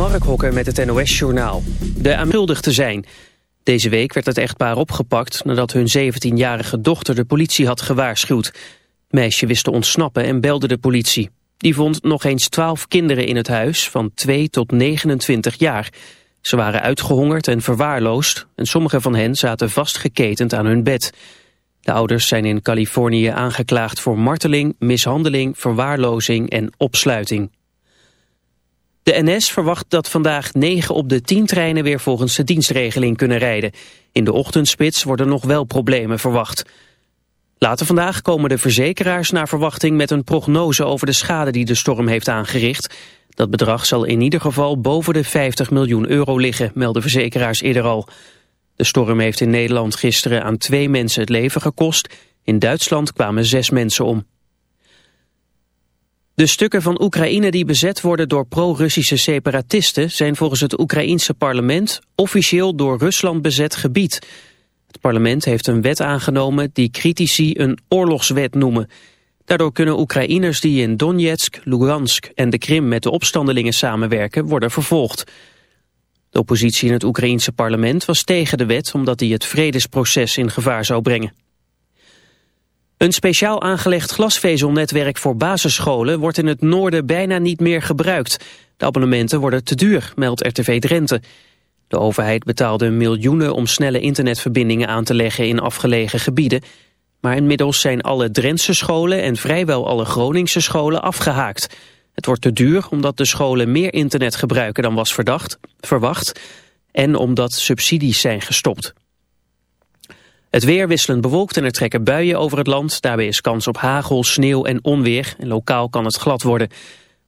Mark Hokker met het NOS-journaal. De aanschuldigd te zijn. Deze week werd het echtpaar opgepakt nadat hun 17-jarige dochter de politie had gewaarschuwd. Meisje wist te ontsnappen en belde de politie. Die vond nog eens 12 kinderen in het huis van 2 tot 29 jaar. Ze waren uitgehongerd en verwaarloosd en sommige van hen zaten vastgeketend aan hun bed. De ouders zijn in Californië aangeklaagd voor marteling, mishandeling, verwaarlozing en opsluiting. De NS verwacht dat vandaag 9 op de 10 treinen weer volgens de dienstregeling kunnen rijden. In de ochtendspits worden nog wel problemen verwacht. Later vandaag komen de verzekeraars naar verwachting met een prognose over de schade die de storm heeft aangericht. Dat bedrag zal in ieder geval boven de 50 miljoen euro liggen, melden verzekeraars eerder al. De storm heeft in Nederland gisteren aan twee mensen het leven gekost. In Duitsland kwamen zes mensen om. De stukken van Oekraïne die bezet worden door pro-Russische separatisten... zijn volgens het Oekraïense parlement officieel door Rusland bezet gebied. Het parlement heeft een wet aangenomen die critici een oorlogswet noemen. Daardoor kunnen Oekraïners die in Donetsk, Lugansk en de Krim met de opstandelingen samenwerken worden vervolgd. De oppositie in het Oekraïense parlement was tegen de wet omdat die het vredesproces in gevaar zou brengen. Een speciaal aangelegd glasvezelnetwerk voor basisscholen wordt in het noorden bijna niet meer gebruikt. De abonnementen worden te duur, meldt RTV Drenthe. De overheid betaalde miljoenen om snelle internetverbindingen aan te leggen in afgelegen gebieden. Maar inmiddels zijn alle Drentse scholen en vrijwel alle Groningse scholen afgehaakt. Het wordt te duur omdat de scholen meer internet gebruiken dan was verdacht, verwacht en omdat subsidies zijn gestopt. Het weer wisselend bewolkt en er trekken buien over het land. Daarbij is kans op hagel, sneeuw en onweer. En lokaal kan het glad worden.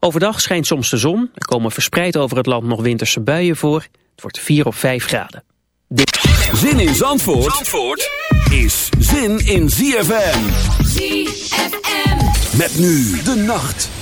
Overdag schijnt soms de zon. Er komen verspreid over het land nog winterse buien voor. Het wordt 4 of 5 graden. Zin in Zandvoort, Zandvoort is zin in ZFM. ZFM. Met nu de nacht.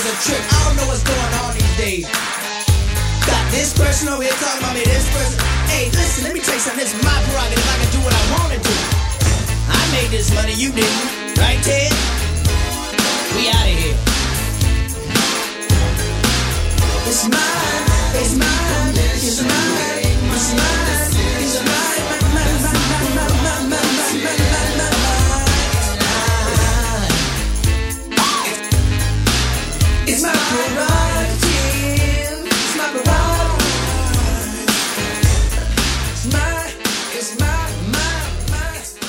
is a trip. I don't know what's going on these days. Got this person over here talking about me, this person. Hey, listen, let me tell you something. This is my prerogative. I can do what I want to do. I made this money, you didn't. Right, Ted? We out of here. It's mine. It's mine, it's mine, it's mine, it's mine.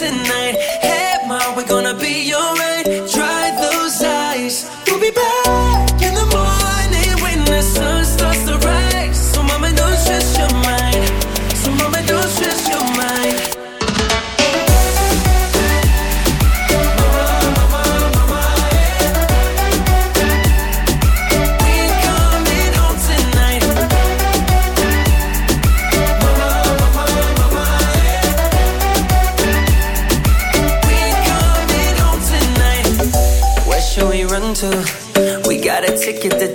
tonight.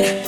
mine.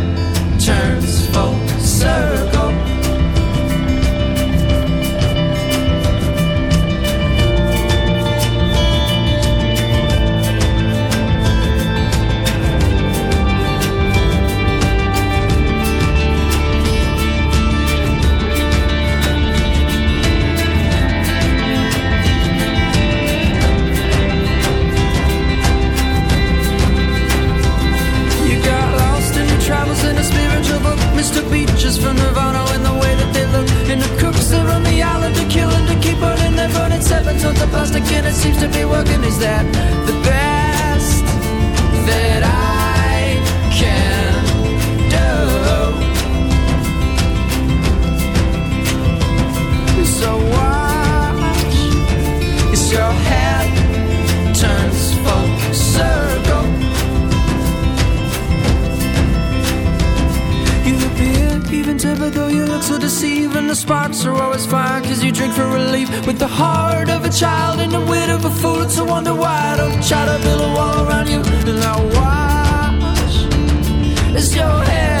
turns full circle. With the heart of a child and the wit of a fool. A wonder why I don't try to build a wall around you. And I watch as your head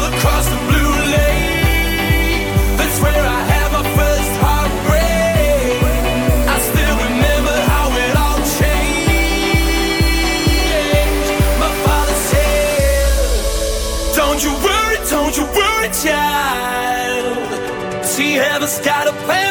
child. She ever got a plan.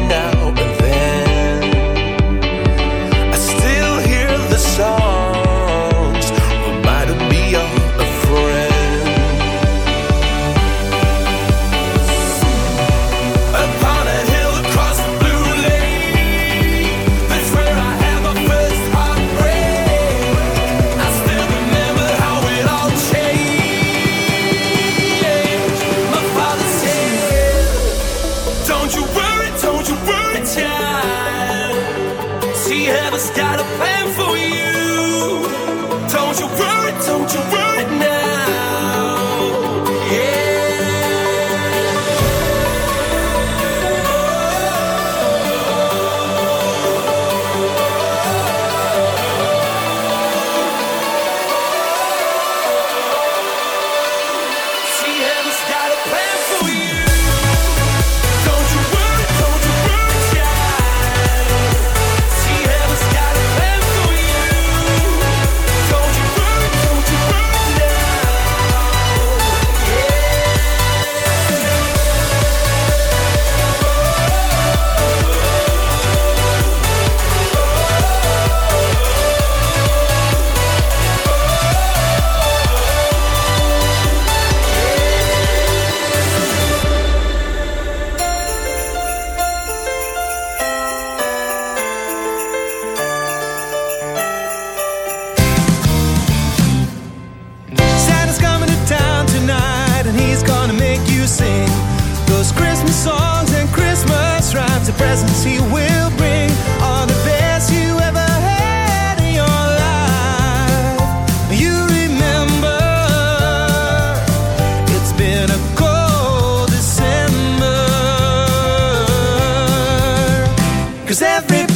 Cause everybody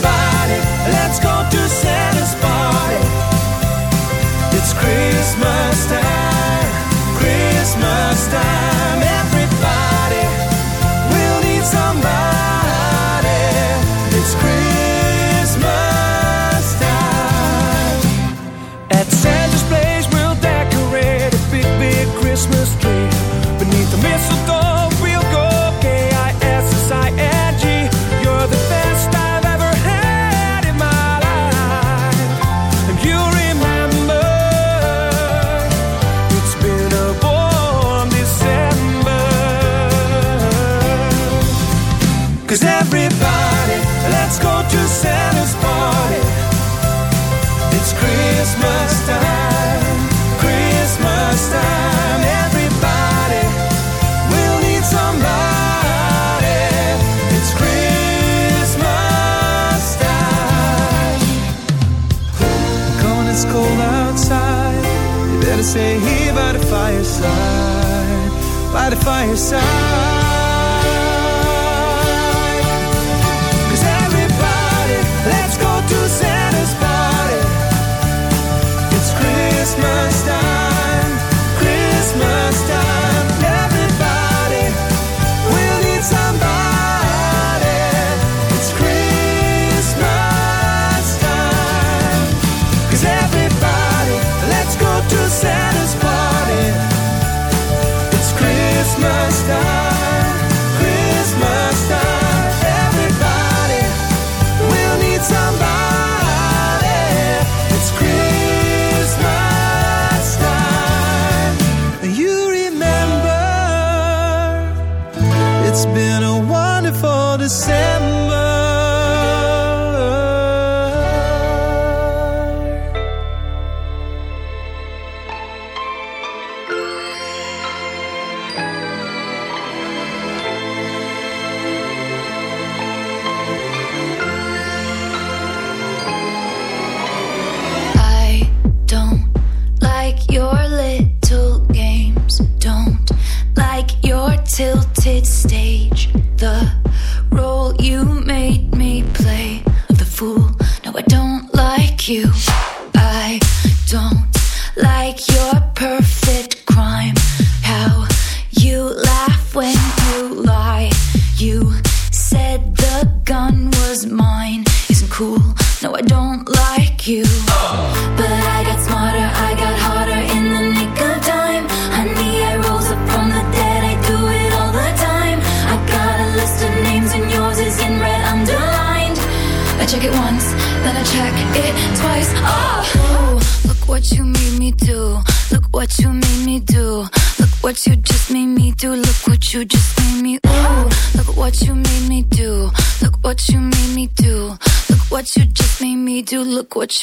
Hier here by the fireside, by the fireside.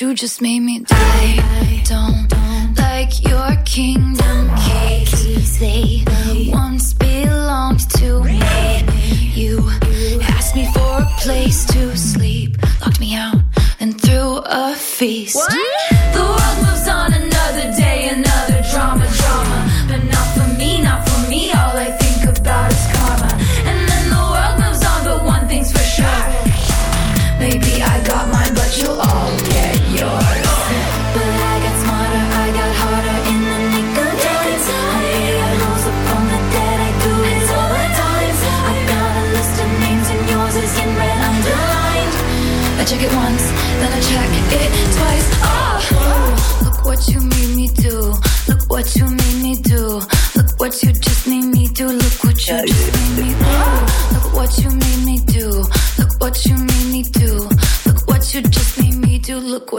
you just made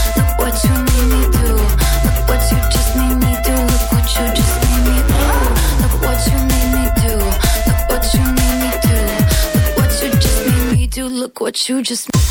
you just